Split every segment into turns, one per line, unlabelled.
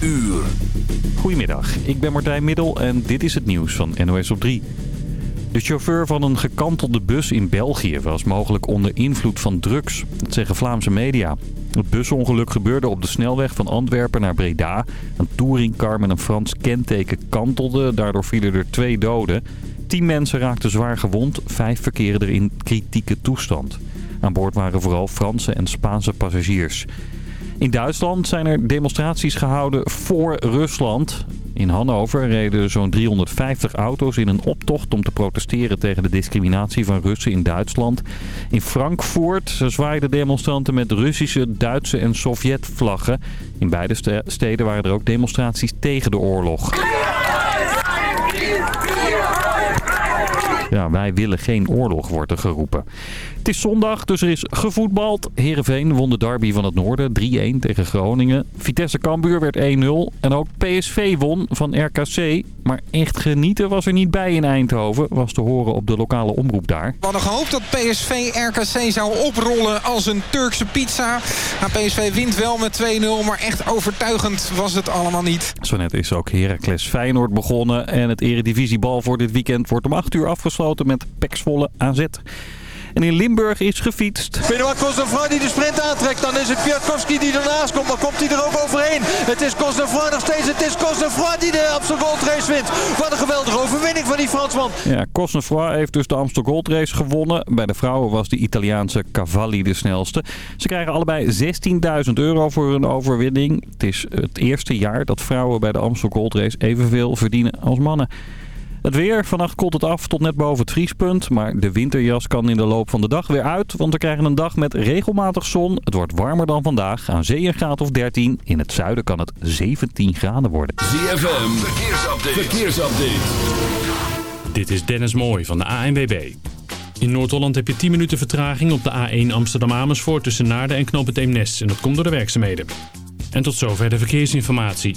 uur.
Goedemiddag, ik ben Martijn Middel en dit is het nieuws van NOS op 3. De chauffeur van een gekantelde bus in België was mogelijk onder invloed van drugs. Dat zeggen Vlaamse media. Het busongeluk gebeurde op de snelweg van Antwerpen naar Breda. Een touringcar met een Frans kenteken kantelde. Daardoor vielen er twee doden. Tien mensen raakten zwaar gewond. Vijf verkeren er in kritieke toestand. Aan boord waren vooral Franse en Spaanse passagiers. In Duitsland zijn er demonstraties gehouden voor Rusland. In Hannover reden zo'n 350 auto's in een optocht om te protesteren tegen de discriminatie van Russen in Duitsland. In Frankfurt zwaaiden demonstranten met Russische, Duitse en Sovjetvlaggen. In beide steden waren er ook demonstraties tegen de oorlog. Wij willen geen oorlog, wordt er geroepen. Het is zondag, dus er is gevoetbald. Heerenveen won de derby van het noorden 3-1 tegen Groningen. Vitesse Cambuur werd 1-0. En ook PSV won van RKC. Maar echt genieten was er niet bij in Eindhoven. Was te horen op de lokale omroep daar.
We hadden gehoopt dat PSV RKC zou oprollen als een Turkse pizza. Nou, PSV wint wel met 2-0, maar echt overtuigend was het allemaal niet.
Zo net is ook Heracles Feyenoord begonnen. En het eredivisiebal voor dit weekend wordt om 8 uur afgesloten met Peksvolle AZ. En in Limburg is gefietst.
Benoit Cosnefroid die de sprint aantrekt. Dan is het Kwiatkowski die ernaast komt. Maar komt hij er ook overheen? Het is Cosnefroid nog steeds. Het is Cosnefroid die de Amstel Gold Race wint. Wat een geweldige overwinning van die Fransman.
Ja, Cosnefroid heeft dus de Amstel Gold Race gewonnen. Bij de vrouwen was de Italiaanse Cavalli de snelste. Ze krijgen allebei 16.000 euro voor hun overwinning. Het is het eerste jaar dat vrouwen bij de Amstel Gold Race evenveel verdienen als mannen. Het weer. Vannacht koelt het af tot net boven het vriespunt. Maar de winterjas kan in de loop van de dag weer uit. Want we krijgen een dag met regelmatig zon. Het wordt warmer dan vandaag. Aan zee een graad of 13. In het zuiden kan het 17 graden worden.
ZFM. Verkeersupdate. Verkeersupdate.
Dit is Dennis Mooij van de ANWB. In Noord-Holland heb je 10 minuten vertraging op de A1 Amsterdam-Amersfoort tussen Naarden en Knoop het Eemnes. En dat komt door de werkzaamheden. En tot zover de verkeersinformatie.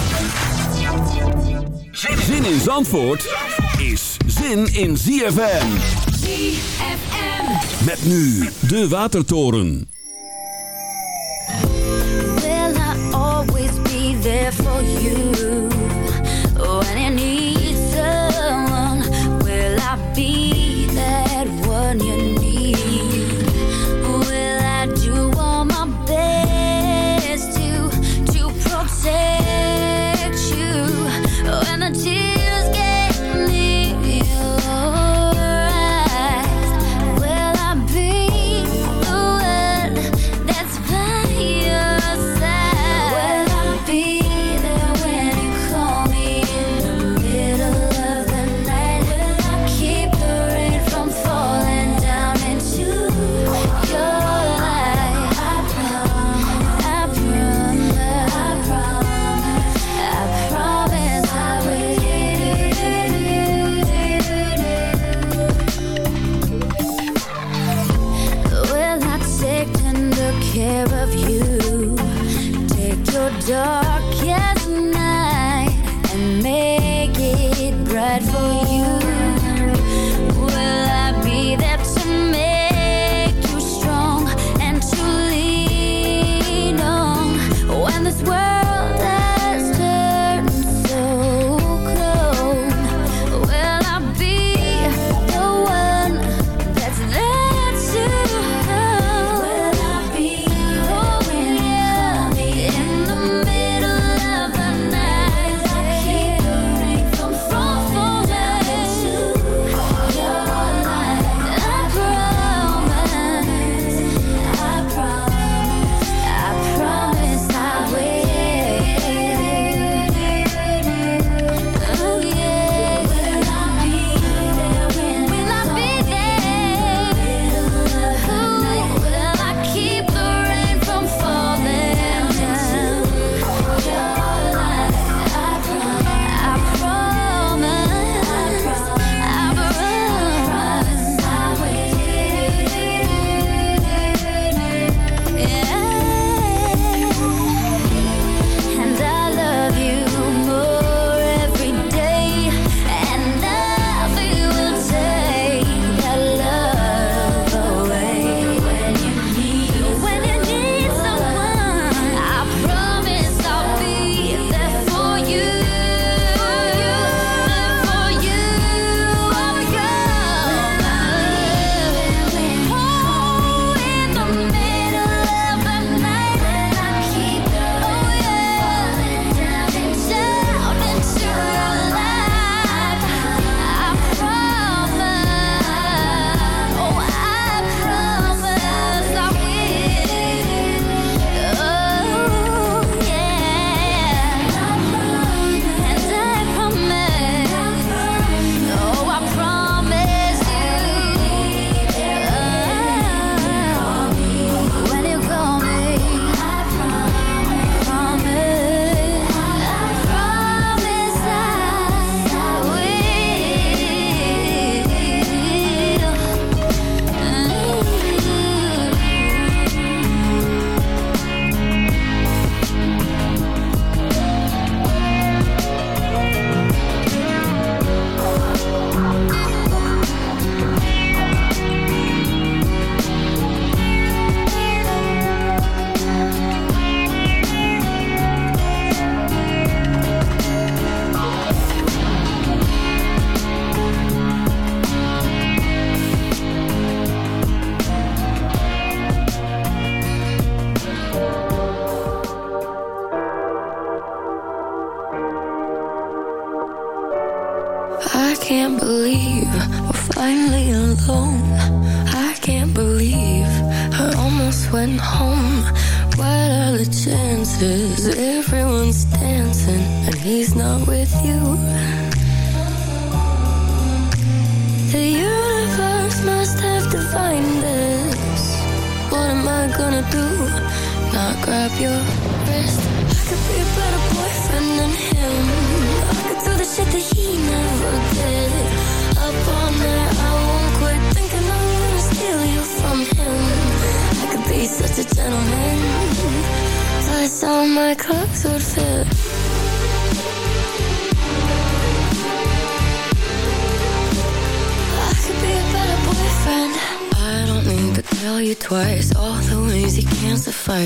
Zin in Zandvoort is zin in ZFM.
ZFM.
Met nu de Watertoren.
Will I always be there for you?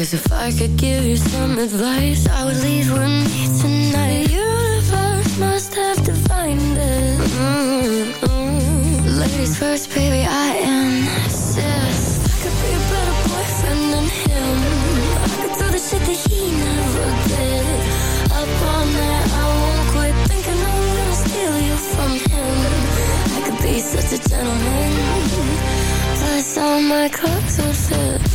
surprised if I could give you some advice. I would leave with me tonight. The universe must have defined this mm -hmm. Ladies first, baby, I insist I could be a better boyfriend than him. I could do the shit that he never did. Up on that, I won't quit thinking I'm gonna steal you from him. I could be such a gentleman. Plus all my clothes would fit.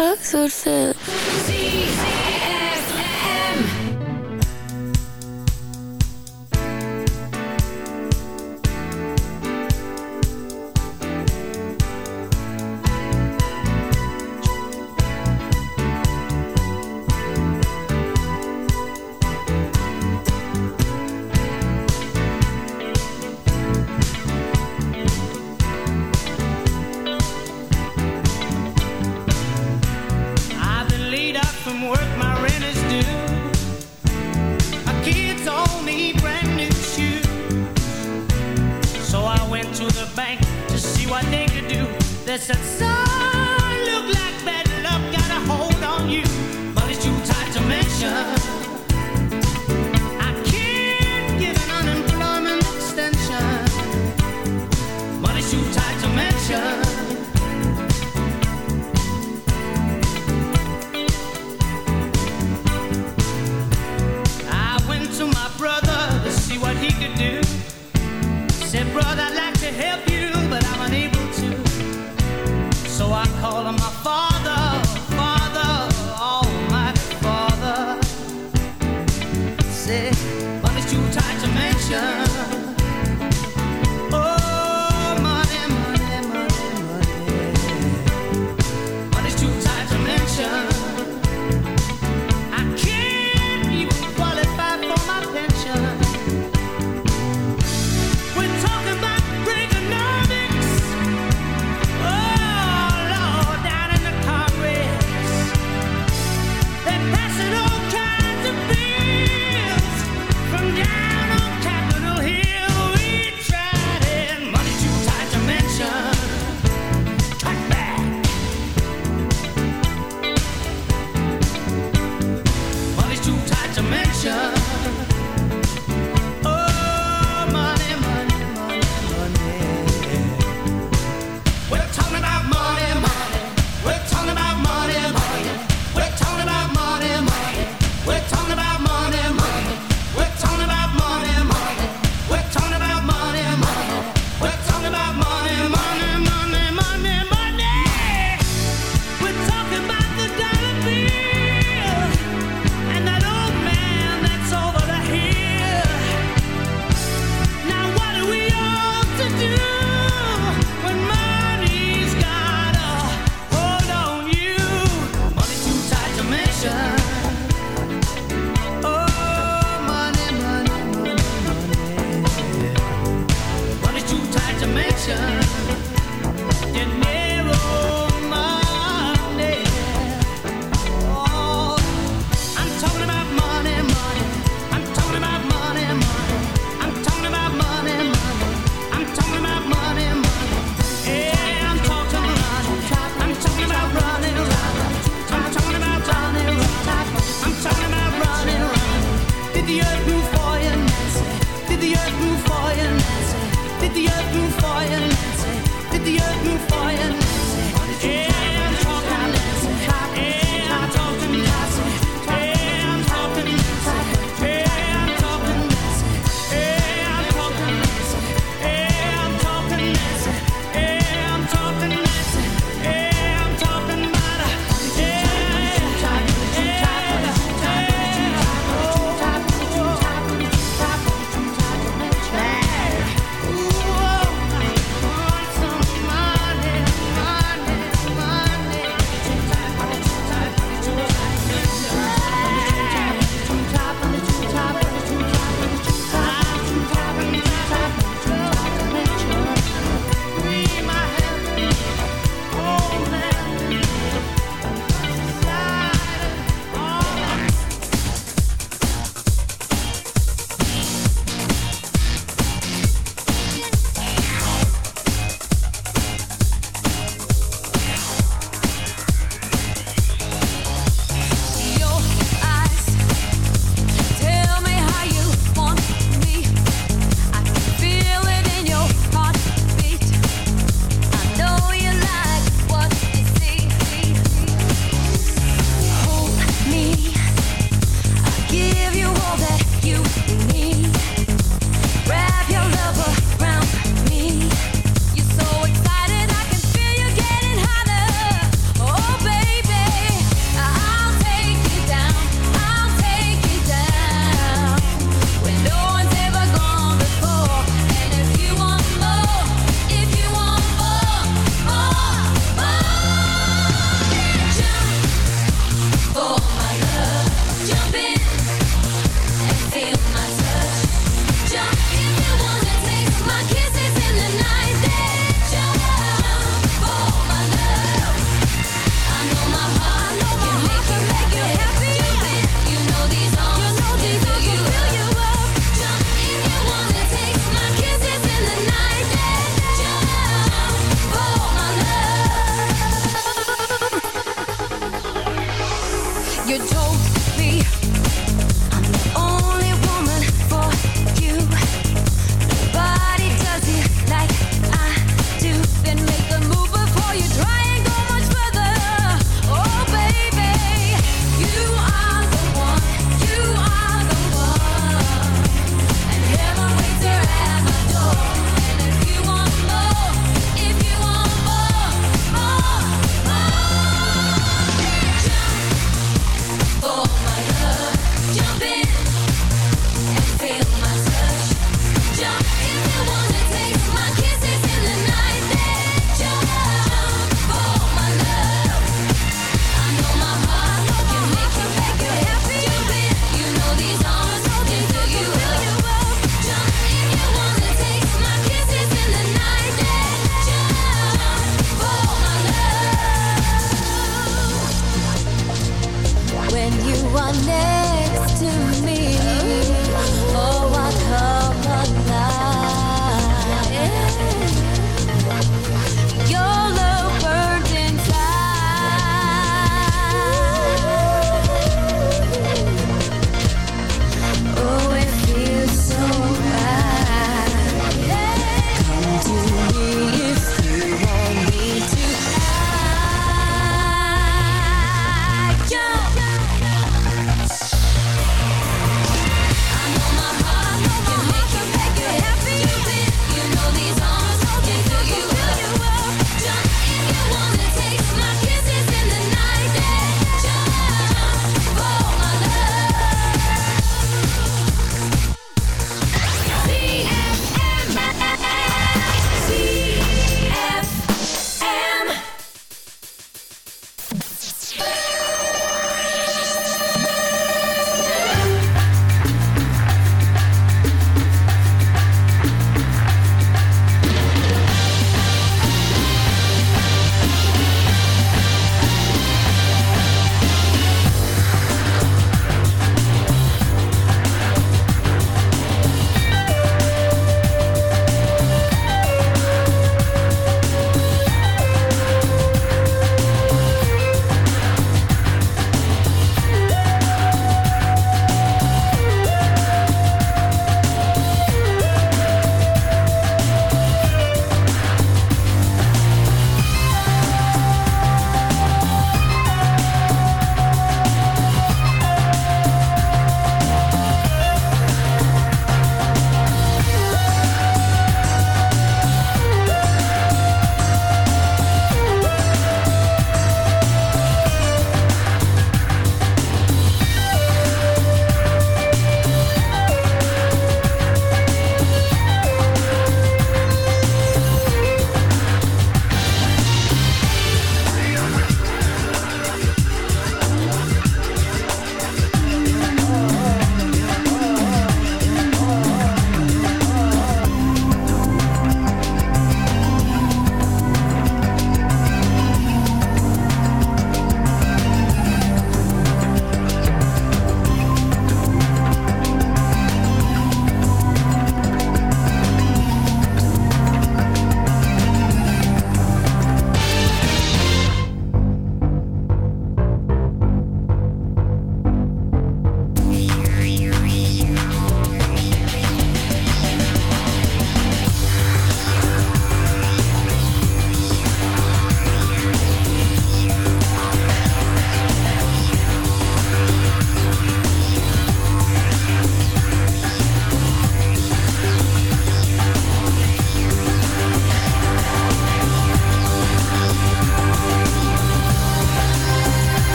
house. Eh,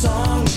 song.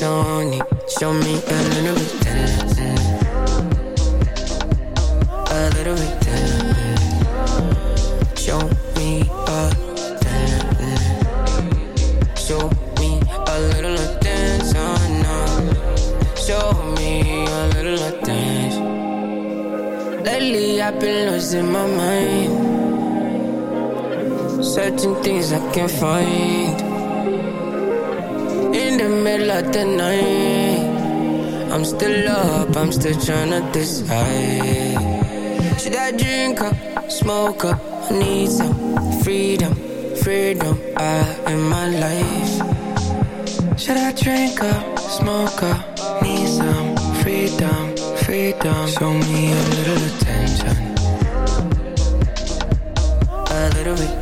ain't. Show me a little bit. A little bit. Show me a. Show me a little of dance. Show me a little of dance. Lately I've been losing my mind. Certain things I can't find in the night I'm still up, I'm still tryna decide. Should I drink up, smoke up? I need some freedom, freedom. I in my life. Should I drink up, smoke up? Need some freedom, freedom. Show me a little attention, a little bit.